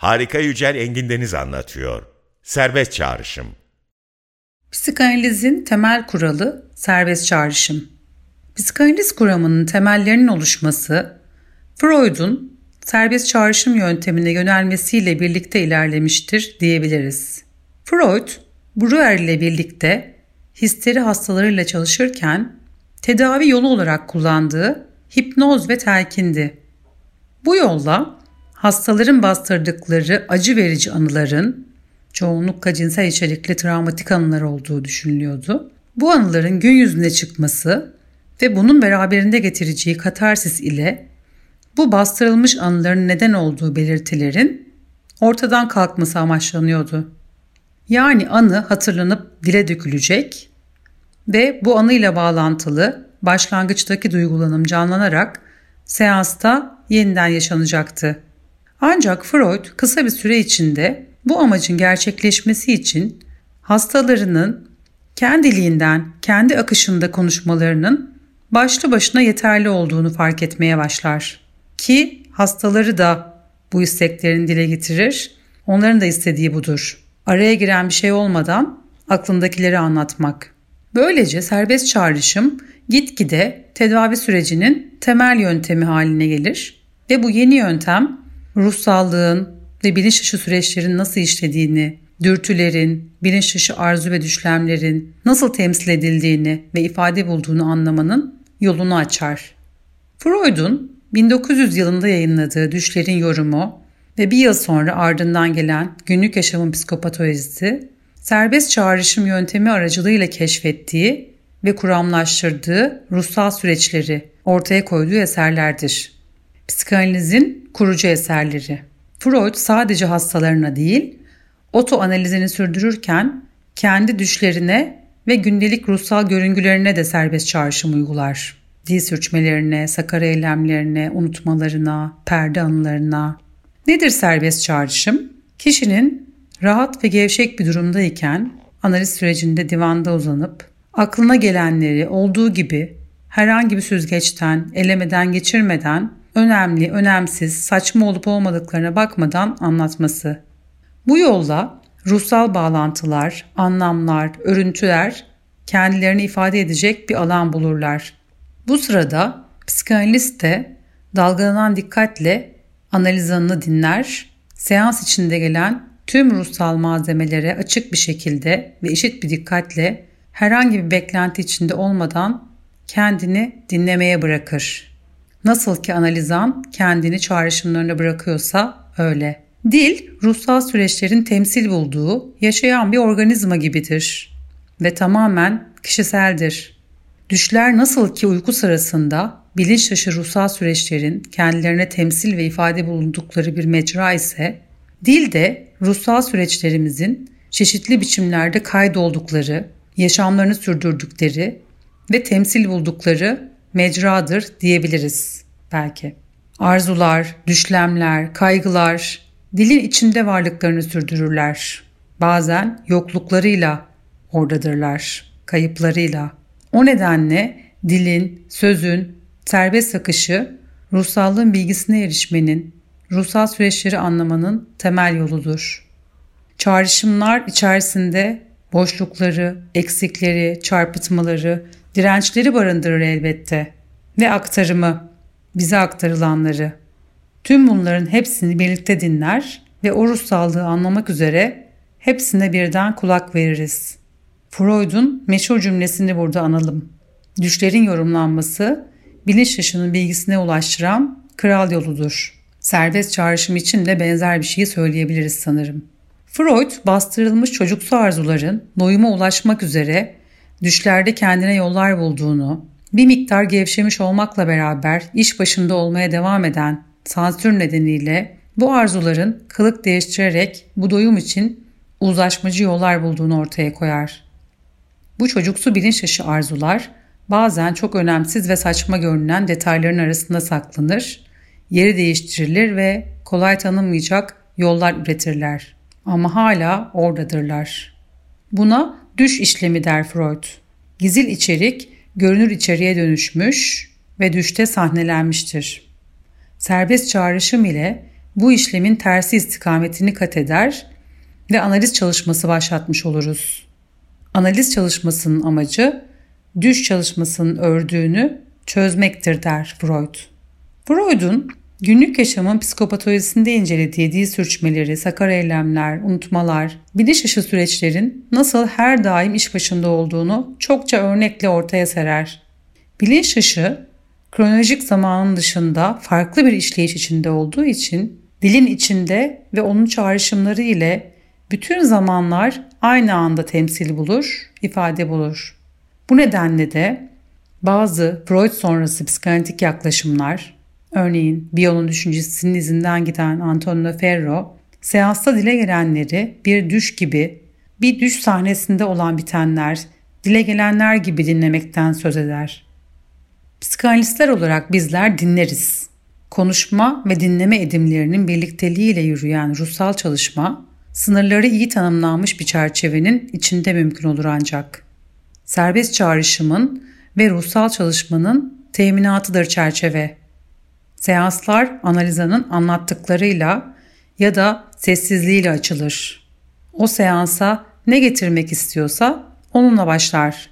Harika Yücel Engin Deniz anlatıyor. Serbest çağrışım. Psikanalizin temel kuralı serbest çağrışım. Psikanaliz kuramının temellerinin oluşması, Freud'un serbest çağrışım yöntemine yönelmesiyle birlikte ilerlemiştir diyebiliriz. Freud, Breuer ile birlikte histeri hastalarıyla çalışırken tedavi yolu olarak kullandığı hipnoz ve telkindi. Bu yolla hastaların bastırdıkları acı verici anıların çoğunlukla cinsel içerikli travmatik anılar olduğu düşünülüyordu. Bu anıların gün yüzüne çıkması ve bunun beraberinde getireceği katarsis ile bu bastırılmış anıların neden olduğu belirtilerin ortadan kalkması amaçlanıyordu. Yani anı hatırlanıp dile dökülecek ve bu anıyla bağlantılı başlangıçtaki duygulanım canlanarak seansta yeniden yaşanacaktı. Ancak Freud kısa bir süre içinde bu amacın gerçekleşmesi için hastalarının kendiliğinden, kendi akışında konuşmalarının başlı başına yeterli olduğunu fark etmeye başlar. Ki hastaları da bu isteklerini dile getirir. Onların da istediği budur. Araya giren bir şey olmadan aklındakileri anlatmak. Böylece serbest çağrışım gitgide tedavi sürecinin temel yöntemi haline gelir ve bu yeni yöntem ruhsallığın ve bilinç dışı süreçlerin nasıl işlediğini, dürtülerin, bilinç dışı arzu ve düşlemlerin nasıl temsil edildiğini ve ifade bulduğunu anlamanın yolunu açar. Freud'un 1900 yılında yayınladığı Düşlerin Yorumu ve bir yıl sonra ardından gelen Günlük Yaşamın Psikopatolojisi, serbest çağrışım yöntemi aracılığıyla keşfettiği ve kuramlaştırdığı ruhsal süreçleri ortaya koyduğu eserlerdir. Psikanalizin kurucu eserleri. Freud sadece hastalarına değil, oto analizini sürdürürken kendi düşlerine ve gündelik ruhsal görüngülerine de serbest çağrışım uygular. Dil sürçmelerine, sakar eylemlerine, unutmalarına, perde anılarına. Nedir serbest çağrışım? Kişinin rahat ve gevşek bir durumdayken analiz sürecinde divanda uzanıp aklına gelenleri olduğu gibi herhangi bir süzgeçten, elemeden geçirmeden önemli, önemsiz, saçma olup olmadıklarına bakmadan anlatması. Bu yolla ruhsal bağlantılar, anlamlar, örüntüler kendilerini ifade edecek bir alan bulurlar. Bu sırada psikanalist de dalgalanan dikkatle analiz anını dinler, seans içinde gelen tüm ruhsal malzemelere açık bir şekilde ve eşit bir dikkatle herhangi bir beklenti içinde olmadan kendini dinlemeye bırakır. Nasıl ki analizan kendini çağrışımlarına bırakıyorsa öyle. Dil, ruhsal süreçlerin temsil bulduğu yaşayan bir organizma gibidir ve tamamen kişiseldir. Düşler nasıl ki uyku sırasında bilinç dışı ruhsal süreçlerin kendilerine temsil ve ifade bulundukları bir mecra ise, dil de ruhsal süreçlerimizin çeşitli biçimlerde kaydoldukları, yaşamlarını sürdürdükleri ve temsil buldukları mecradır diyebiliriz belki. Arzular, düşlemler, kaygılar dilin içinde varlıklarını sürdürürler. Bazen yokluklarıyla oradadırlar, kayıplarıyla. O nedenle dilin, sözün, serbest akışı ruhsallığın bilgisine erişmenin, ruhsal süreçleri anlamanın temel yoludur. Çağrışımlar içerisinde boşlukları, eksikleri, çarpıtmaları, dirençleri barındırır elbette. ve aktarımı, bize aktarılanları. Tüm bunların hepsini birlikte dinler ve o ruhsallığı anlamak üzere hepsine birden kulak veririz. Freud'un meşhur cümlesini burada analım. Düşlerin yorumlanması bilinç dışının bilgisine ulaştıran kral yoludur. Serbest çağrışım için de benzer bir şeyi söyleyebiliriz sanırım. Freud bastırılmış çocuksu arzuların doyuma ulaşmak üzere düşlerde kendine yollar bulduğunu, bir miktar gevşemiş olmakla beraber iş başında olmaya devam eden sansür nedeniyle bu arzuların kılık değiştirerek bu doyum için uzlaşmacı yollar bulduğunu ortaya koyar. Bu çocuksu bilinç dışı arzular bazen çok önemsiz ve saçma görünen detayların arasında saklanır, yeri değiştirilir ve kolay tanınmayacak yollar üretirler. Ama hala oradadırlar. Buna düş işlemi der Freud. Gizil içerik görünür içeriğe dönüşmüş ve düşte sahnelenmiştir. Serbest çağrışım ile bu işlemin tersi istikametini kat eder ve analiz çalışması başlatmış oluruz. Analiz çalışmasının amacı düş çalışmasının ördüğünü çözmektir der Freud. Freud'un günlük yaşamın psikopatolojisinde incelediği dil sürçmeleri, sakar eylemler, unutmalar, bilinç dışı süreçlerin nasıl her daim iş başında olduğunu çokça örnekle ortaya serer. Bilinç dışı, kronolojik zamanın dışında farklı bir işleyiş içinde olduğu için dilin içinde ve onun çağrışımları ile bütün zamanlar aynı anda temsil bulur, ifade bulur. Bu nedenle de bazı Freud sonrası psikanalitik yaklaşımlar, örneğin Bion'un düşüncesinin izinden giden Antonio Ferro, seansta dile gelenleri bir düş gibi, bir düş sahnesinde olan bitenler, dile gelenler gibi dinlemekten söz eder. Psikanalistler olarak bizler dinleriz. Konuşma ve dinleme edimlerinin birlikteliğiyle yürüyen ruhsal çalışma, sınırları iyi tanımlanmış bir çerçevenin içinde mümkün olur ancak. Serbest çağrışımın ve ruhsal çalışmanın teminatıdır çerçeve. Seanslar analizanın anlattıklarıyla ya da sessizliğiyle açılır. O seansa ne getirmek istiyorsa onunla başlar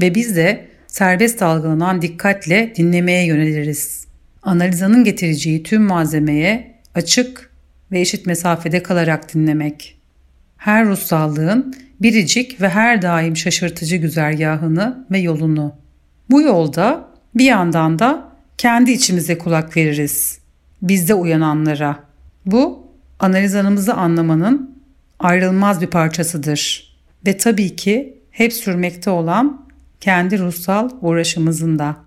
ve biz de serbest algılanan dikkatle dinlemeye yöneliriz. Analizanın getireceği tüm malzemeye açık ve eşit mesafede kalarak dinlemek. Her ruhsallığın biricik ve her daim şaşırtıcı güzergahını ve yolunu. Bu yolda bir yandan da kendi içimize kulak veririz. Bizde uyananlara. Bu analizanımızı anlamanın ayrılmaz bir parçasıdır. Ve tabii ki hep sürmekte olan kendi ruhsal uğraşımızın da.